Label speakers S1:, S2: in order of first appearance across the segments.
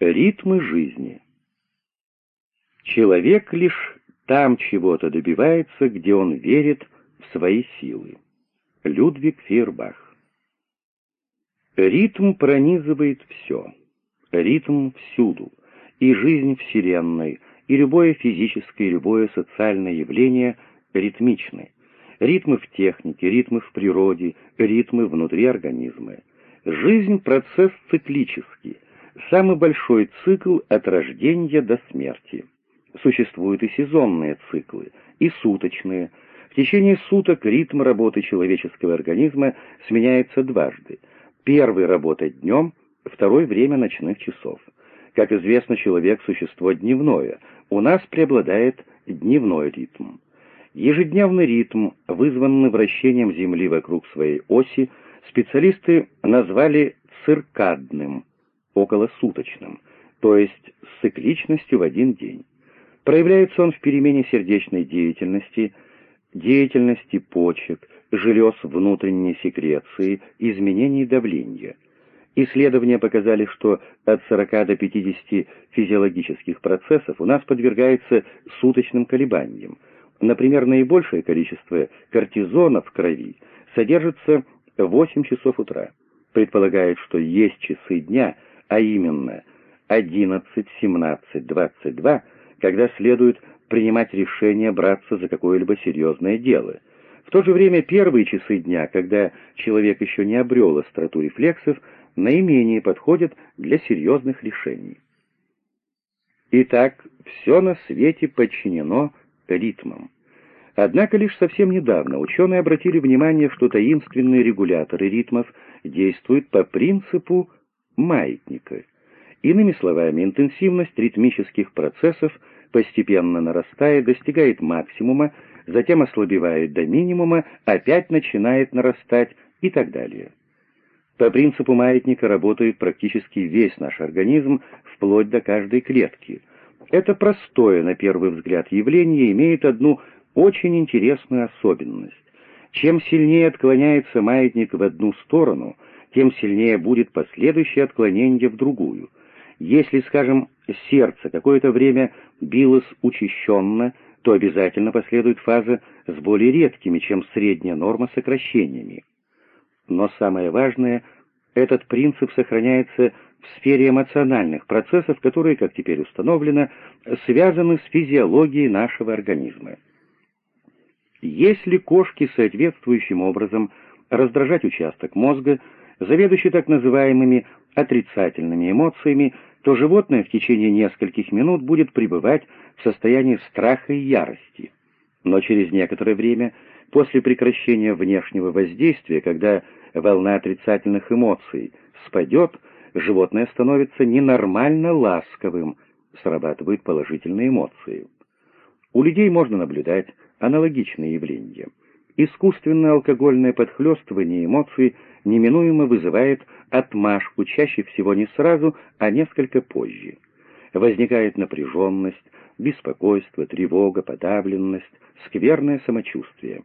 S1: Ритмы жизни. Человек лишь там чего-то добивается, где он верит в свои силы. Людвиг Фейербах. Ритм пронизывает все. Ритм всюду. И жизнь Вселенной, и любое физическое, и любое социальное явление ритмичны. Ритмы в технике, ритмы в природе, ритмы внутри организма. Жизнь — процесс циклический, самый большой цикл от рождения до смерти. Существуют и сезонные циклы, и суточные. В течение суток ритм работы человеческого организма сменяется дважды. Первый — работа днем, второй — время ночных часов. Как известно, человек — существо дневное. У нас преобладает дневной ритм. Ежедневный ритм, вызванный вращением Земли вокруг своей оси, специалисты назвали циркадным, околосуточным, то есть с цикличностью в один день. Проявляется он в перемене сердечной деятельности, деятельности почек, желез внутренней секреции, изменений давления. Исследования показали, что от 40 до 50 физиологических процессов у нас подвергается суточным колебаниям. Например, наибольшее количество кортизона в крови содержится в 8 часов утра. Предполагает, что есть часы дня, а именно 11, 17, 22, когда следует принимать решение браться за какое-либо серьезное дело. В то же время первые часы дня, когда человек еще не обрел остроту рефлексов, наименее подходят для серьезных решений. Итак, все на свете подчинено ритмам. Однако лишь совсем недавно ученые обратили внимание, что таинственные регуляторы ритмов действуют по принципу маятника. Иными словами, интенсивность ритмических процессов постепенно нарастает, достигает максимума, затем ослабевает до минимума, опять начинает нарастать и так далее. По принципу маятника работает практически весь наш организм, вплоть до каждой клетки. Это простое, на первый взгляд, явление имеет одну очень интересную особенность. Чем сильнее отклоняется маятник в одну сторону, тем сильнее будет последующее отклонение в другую. Если, скажем, сердце какое-то время билось учащенно, то обязательно последует фаза с более редкими, чем средняя норма, сокращениями. Но самое важное, этот принцип сохраняется в сфере эмоциональных процессов, которые, как теперь установлено, связаны с физиологией нашего организма. Если кошки соответствующим образом раздражать участок мозга, заведующий так называемыми отрицательными эмоциями, то животное в течение нескольких минут будет пребывать в состоянии страха и ярости. Но через некоторое время, после прекращения внешнего воздействия, когда волна отрицательных эмоций спадет, животное становится ненормально ласковым, срабатывают положительные эмоции. У людей можно наблюдать аналогичные явления. Искусственное алкогольное подхлестывание эмоций неминуемо вызывает отмашку, чаще всего не сразу, а несколько позже. Возникает напряженность, беспокойство, тревога, подавленность, скверное самочувствие.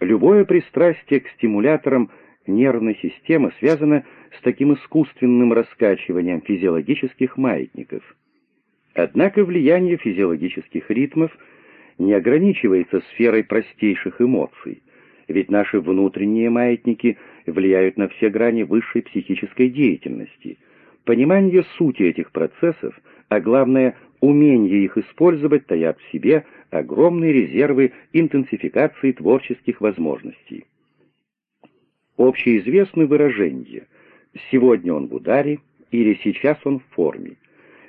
S1: Любое пристрастие к стимуляторам нервной системы связано с таким искусственным раскачиванием физиологических маятников. Однако влияние физиологических ритмов – не ограничивается сферой простейших эмоций, ведь наши внутренние маятники влияют на все грани высшей психической деятельности. Понимание сути этих процессов, а главное, умение их использовать, таят в себе огромные резервы интенсификации творческих возможностей. Общеизвестны выражения «сегодня он в ударе» или «сейчас он в форме».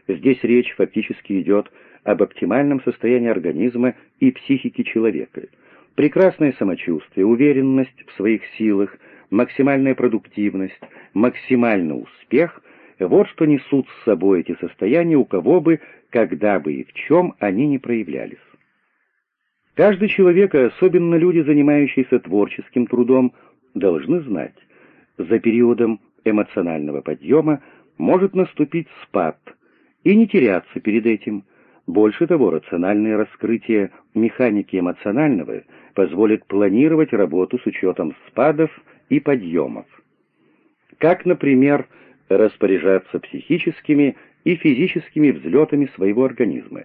S1: Здесь речь фактически идет об оптимальном состоянии организма и психики человека. Прекрасное самочувствие, уверенность в своих силах, максимальная продуктивность, максимальный успех — вот что несут с собой эти состояния, у кого бы, когда бы и в чем они не проявлялись. Каждый человек, а особенно люди, занимающиеся творческим трудом, должны знать, за периодом эмоционального подъема может наступить спад, и не теряться перед этим – больше того, рациональное раскрытие механики эмоционального позволит планировать работу с учетом спадов и подъемов. Как, например, распоряжаться психическими и физическими взлетами своего организма.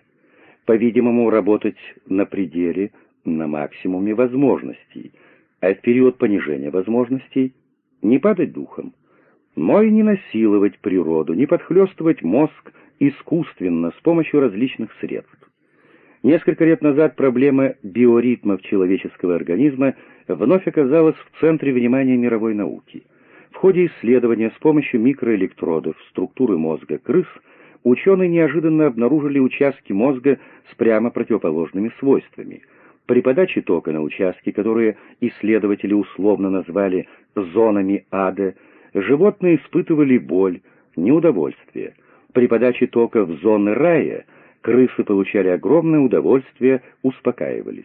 S1: По-видимому, работать на пределе, на максимуме возможностей, а в период понижения возможностей не падать духом, но и не насиловать природу, не подхлестывать мозг искусственно с помощью различных средств. Несколько лет назад проблема биоритмов человеческого организма вновь оказалась в центре внимания мировой науки. В ходе исследования с помощью микроэлектродов структуры мозга крыс ученые неожиданно обнаружили участки мозга с прямо противоположными свойствами. При подаче тока на участки, которые исследователи условно назвали «зонами ада», животные испытывали боль, неудовольствие. При подаче тока в зоны рая – крысы получали огромное удовольствие, успокаивались.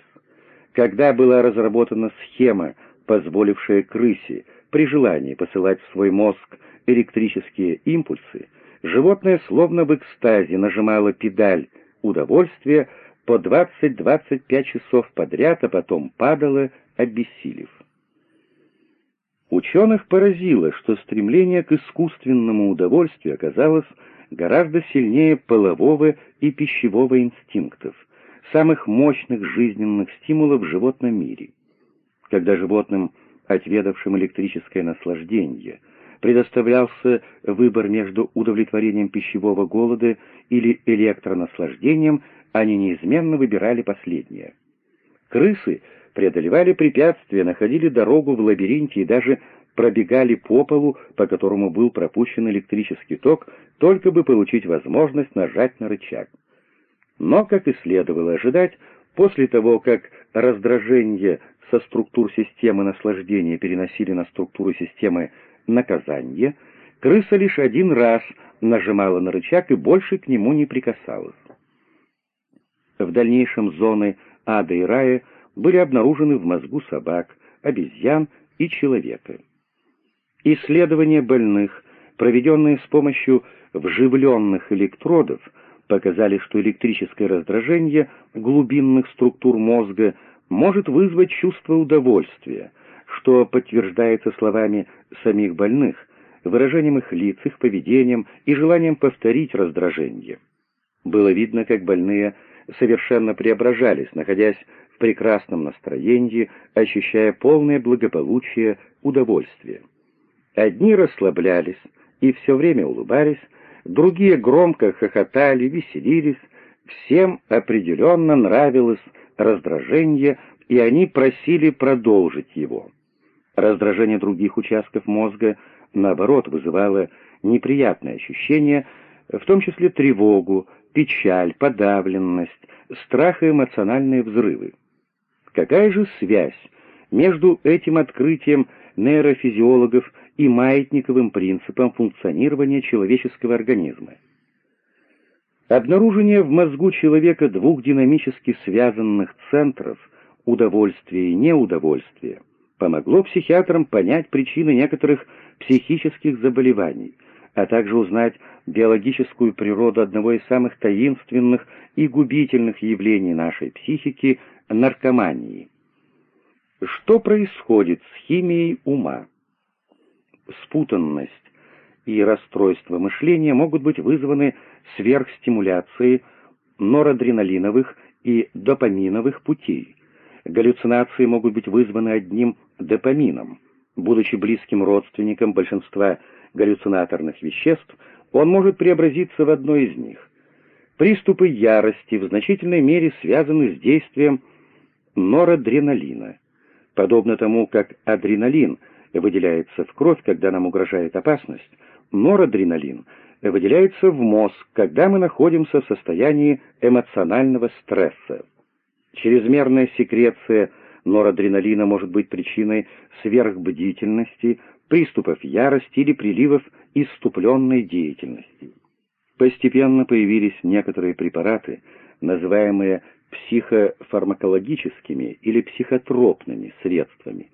S1: Когда была разработана схема, позволившая крысе при желании посылать в свой мозг электрические импульсы, животное словно в экстазе нажимало педаль удовольствия по 20-25 часов подряд, а потом падало, обессилев. Ученых поразило, что стремление к искусственному удовольствию оказалось гораздо сильнее полового и пищевого инстинктов, самых мощных жизненных стимулов в животном мире. Когда животным, отведавшим электрическое наслаждение, предоставлялся выбор между удовлетворением пищевого голода или электронаслаждением, они неизменно выбирали последнее. Крысы преодолевали препятствия, находили дорогу в лабиринте и даже пробегали по полу, по которому был пропущен электрический ток, только бы получить возможность нажать на рычаг. Но, как и следовало ожидать, после того, как раздражение со структур системы наслаждения переносили на структуру системы наказания, крыса лишь один раз нажимала на рычаг и больше к нему не прикасалась. В дальнейшем зоны ада и рая были обнаружены в мозгу собак, обезьян и человека. Исследования больных, проведенные с помощью вживленных электродов, показали, что электрическое раздражение глубинных структур мозга может вызвать чувство удовольствия, что подтверждается словами самих больных, выражением их лиц, их поведением и желанием повторить раздражение. Было видно, как больные совершенно преображались, находясь в прекрасном настроении, ощущая полное благополучие, удовольствие. Одни расслаблялись и все время улыбались, другие громко хохотали, веселились, всем определенно нравилось раздражение, и они просили продолжить его. Раздражение других участков мозга, наоборот, вызывало неприятное ощущение, в том числе тревогу, печаль, подавленность, страх и эмоциональные взрывы. Какая же связь между этим открытием нейрофизиологов и маятниковым принципом функционирования человеческого организма. Обнаружение в мозгу человека двух динамически связанных центров удовольствия и неудовольствия помогло психиатрам понять причины некоторых психических заболеваний, а также узнать биологическую природу одного из самых таинственных и губительных явлений нашей психики – наркомании. Что происходит с химией ума? Спутанность и расстройство мышления могут быть вызваны сверхстимуляцией норадреналиновых и допаминовых путей. Галлюцинации могут быть вызваны одним допамином. Будучи близким родственником большинства галлюцинаторных веществ, он может преобразиться в одно из них. Приступы ярости в значительной мере связаны с действием норадреналина. Подобно тому, как адреналин выделяется в кровь, когда нам угрожает опасность, норадреналин выделяется в мозг, когда мы находимся в состоянии эмоционального стресса. Чрезмерная секреция норадреналина может быть причиной сверхбдительности, приступов ярости или приливов иступленной деятельности. Постепенно появились некоторые препараты, называемые психофармакологическими или психотропными средствами,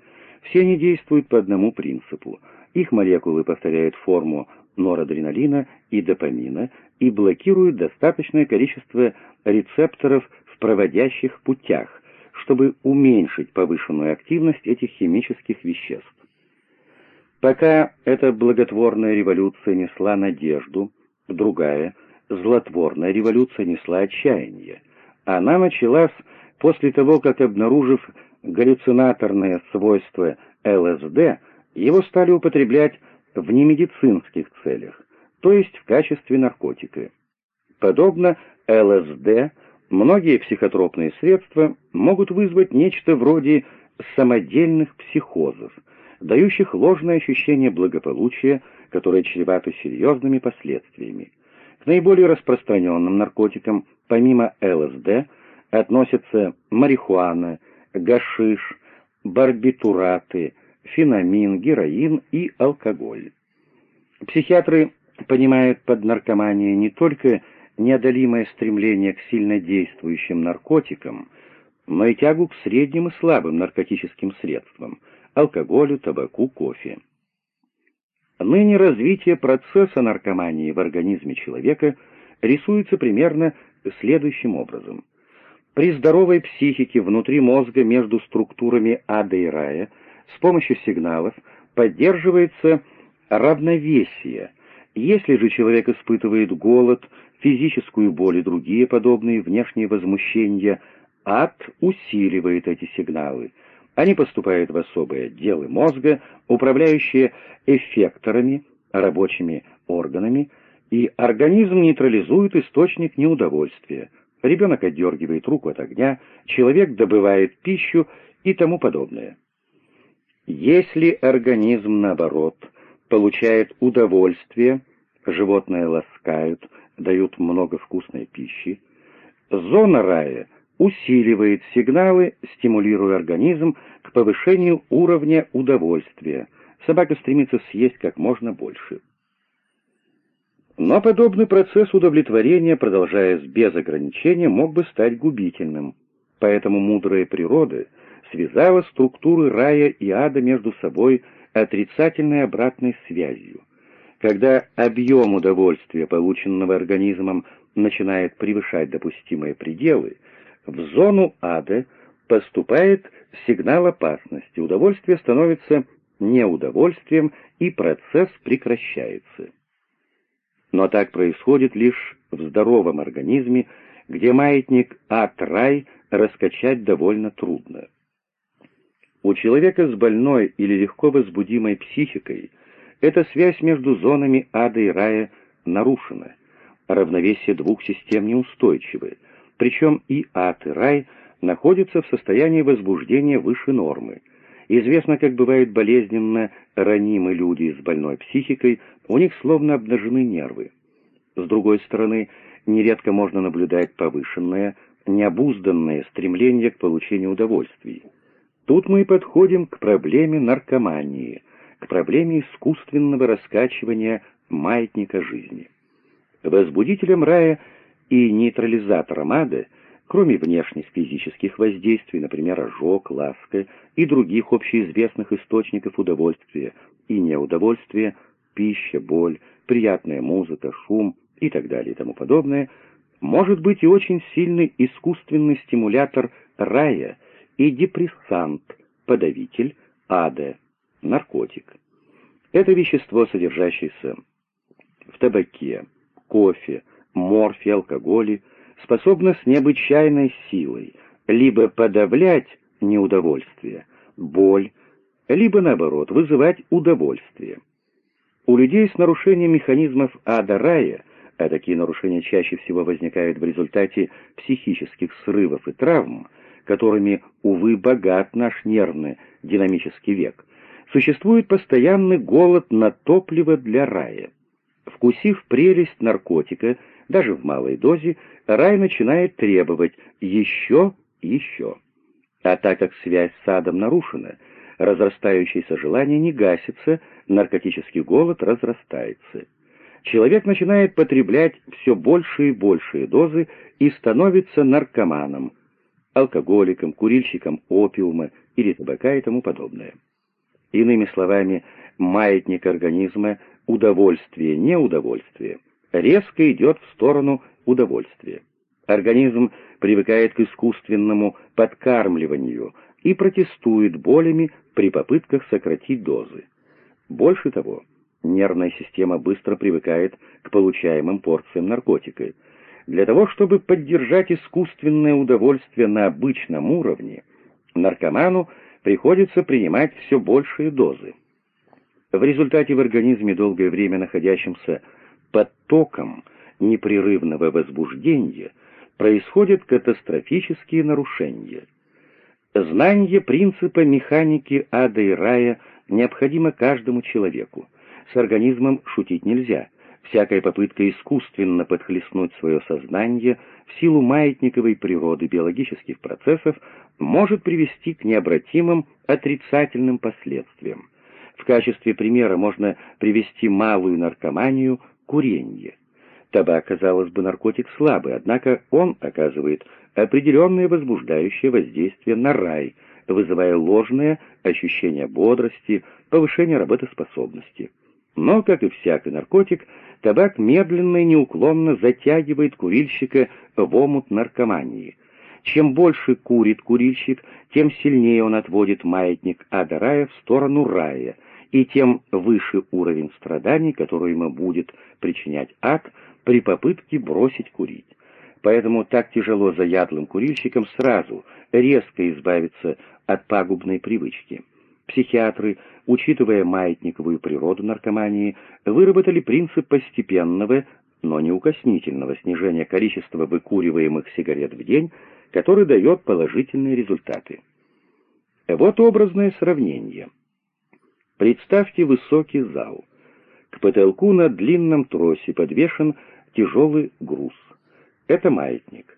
S1: все они действуют по одному принципу. Их молекулы повторяют форму норадреналина и допамина и блокируют достаточное количество рецепторов в проводящих путях, чтобы уменьшить повышенную активность этих химических веществ. Пока эта благотворная революция несла надежду, другая, злотворная революция несла отчаяние. Она началась после того, как, обнаружив галлюцинаторные свойства ЛСД, его стали употреблять в немедицинских целях, то есть в качестве наркотика. Подобно ЛСД, многие психотропные средства могут вызвать нечто вроде самодельных психозов, дающих ложное ощущение благополучия, которое чревато серьезными последствиями. К наиболее распространенным наркотикам, помимо ЛСД, относятся марихуана, гашиш, барбитураты, фенамин, героин и алкоголь. Психиатры понимают под наркоманией не только неодолимое стремление к сильнодействующим наркотикам, но и тягу к средним и слабым наркотическим средствам – алкоголю, табаку, кофе. Ныне развитие процесса наркомании в организме человека рисуется примерно следующим образом. При здоровой психике внутри мозга между структурами ада и рая с помощью сигналов поддерживается равновесие. Если же человек испытывает голод, физическую боль и другие подобные внешние возмущения, ад усиливает эти сигналы. Они поступают в особые отделы мозга, управляющие эффекторами, рабочими органами, и организм нейтрализует источник неудовольствия. Ребенок отдергивает руку от огня, человек добывает пищу и тому подобное. Если организм, наоборот, получает удовольствие, животные ласкают, дают много вкусной пищи, зона рая усиливает сигналы, стимулируя организм к повышению уровня удовольствия. Собака стремится съесть как можно больше. Но подобный процесс удовлетворения, продолжаясь без ограничения, мог бы стать губительным. Поэтому мудрая природа связала структуры рая и ада между собой отрицательной обратной связью. Когда объем удовольствия, полученного организмом, начинает превышать допустимые пределы, в зону ада поступает сигнал опасности, удовольствие становится неудовольствием, и процесс прекращается. Но так происходит лишь в здоровом организме, где маятник ад-рай раскачать довольно трудно. У человека с больной или легко возбудимой психикой эта связь между зонами ада и рая нарушена, равновесие двух систем неустойчивы, причем и ад, и рай находятся в состоянии возбуждения выше нормы. Известно, как бывает болезненно ранимы люди с больной психикой, у них словно обнажены нервы. С другой стороны, нередко можно наблюдать повышенное, необузданное стремление к получению удовольствий. Тут мы и подходим к проблеме наркомании, к проблеме искусственного раскачивания маятника жизни. Возбудителем рая – и нейтрализатором ада, кроме внешних физических воздействий, например, ожог, ласка и других общеизвестных источников удовольствия и неудовольствия, пища, боль, приятная музыка, шум и так далее и тому подобное, может быть и очень сильный искусственный стимулятор рая и депрессант, подавитель ада, наркотик. Это вещество, содержащееся в табаке, кофе, морфе, алкоголе, способна с необычайной силой либо подавлять неудовольствие, боль, либо, наоборот, вызывать удовольствие. У людей с нарушением механизмов ада-рая, а такие нарушения чаще всего возникают в результате психических срывов и травм, которыми, увы, богат наш нервный динамический век, существует постоянный голод на топливо для рая. Вкусив прелесть наркотика, даже в малой дозе, рай начинает требовать еще, еще. А так как связь с адом нарушена, разрастающееся желание не гасится, наркотический голод разрастается. Человек начинает потреблять все большие и большие дозы и становится наркоманом, алкоголиком, курильщиком опиума или табака и тому подобное. Иными словами, маятник организма удовольствие-неудовольствие резко идет в сторону удовольствия. Организм привыкает к искусственному подкармливанию и протестует болями при попытках сократить дозы. Больше того, Нервная система быстро привыкает к получаемым порциям наркотика. Для того, чтобы поддержать искусственное удовольствие на обычном уровне, наркоману приходится принимать все большие дозы. В результате в организме долгое время находящимся под током непрерывного возбуждения происходят катастрофические нарушения. Знание принципа механики ада и рая необходимо каждому человеку. С организмом шутить нельзя. Всякая попытка искусственно подхлестнуть свое сознание в силу маятниковой природы биологических процессов может привести к необратимым отрицательным последствиям. В качестве примера можно привести малую наркоманию – курение. Табак, казалось бы, наркотик слабый, однако он оказывает определенное возбуждающее воздействие на рай, вызывая ложное ощущение бодрости, повышение работоспособности. Но, как и всякий наркотик, табак медленно и неуклонно затягивает курильщика в омут наркомании. Чем больше курит курильщик, тем сильнее он отводит маятник ада рая в сторону рая, и тем выше уровень страданий, который ему будет причинять ад при попытке бросить курить. Поэтому так тяжело заядлым курильщикам сразу, резко избавиться от пагубной привычки. Психиатры, учитывая маятниковую природу наркомании, выработали принцип постепенного, но неукоснительного снижения количества выкуриваемых сигарет в день, который дает положительные результаты. Вот образное сравнение. Представьте высокий зал. К потолку на длинном тросе подвешен тяжелый груз. Это маятник.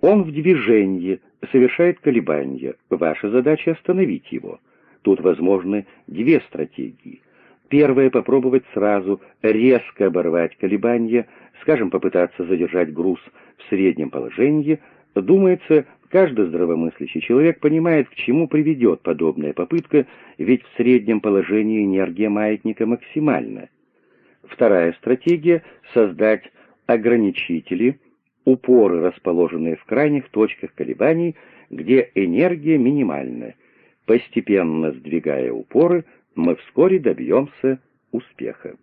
S1: Он в движении, совершает колебания. Ваша задача остановить его — Тут возможны две стратегии. Первая — попробовать сразу резко оборвать колебания, скажем, попытаться задержать груз в среднем положении. Думается, каждый здравомыслящий человек понимает, к чему приведет подобная попытка, ведь в среднем положении энергия маятника максимальна. Вторая стратегия — создать ограничители, упоры, расположенные в крайних точках колебаний, где энергия минимальна, Постепенно сдвигая упоры, мы вскоре добьемся успеха.